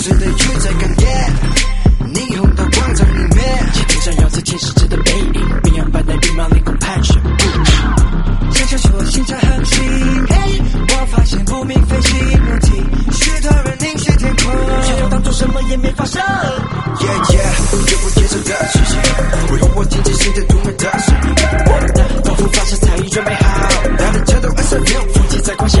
水的雨在哽咽，霓虹的广场里面，街头上遥着全世界的背影，冰洋般的羽毛领空盘旋。悄象说心在航行，我发现不明飞行物体，是突然凝视天空，却又当作什么也没发生。耶耶，绝不接受的气息，为何我听见新的独门的声音？我的仿佛发誓才艺准备好，让你颤抖暗色，没有风在狂笑。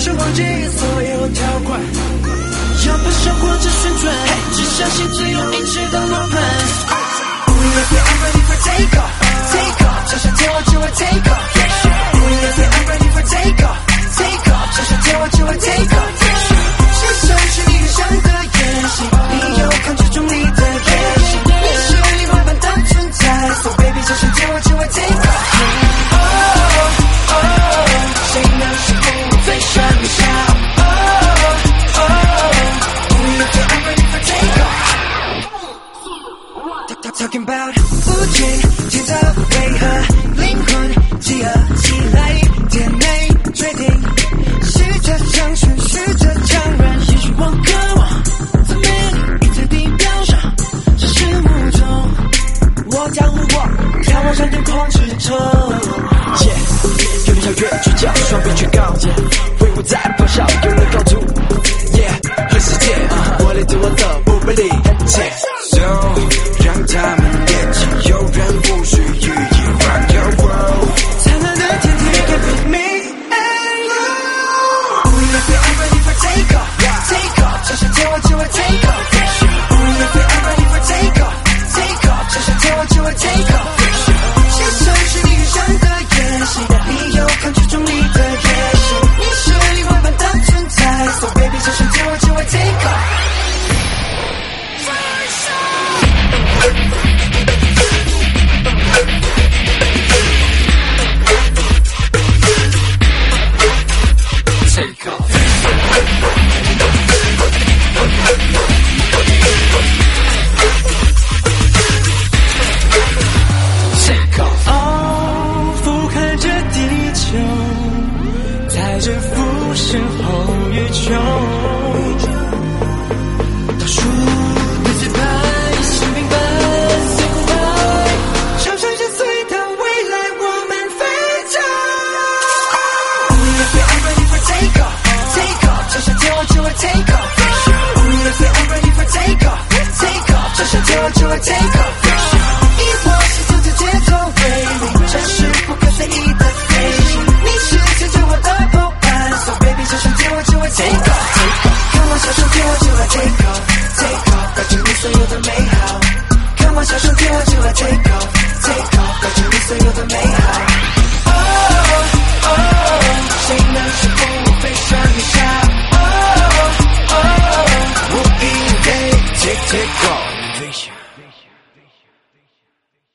想忘记所有条款，要爬上火车旋转，只相信只有一次。talking about 不知觉得配合灵魂饥饿起来甜美决定试着强权试着强忍也许我渴望在美丽在地表上这是物种我将路仰望上天空之城 yeah, 有点越剧角双臂去 take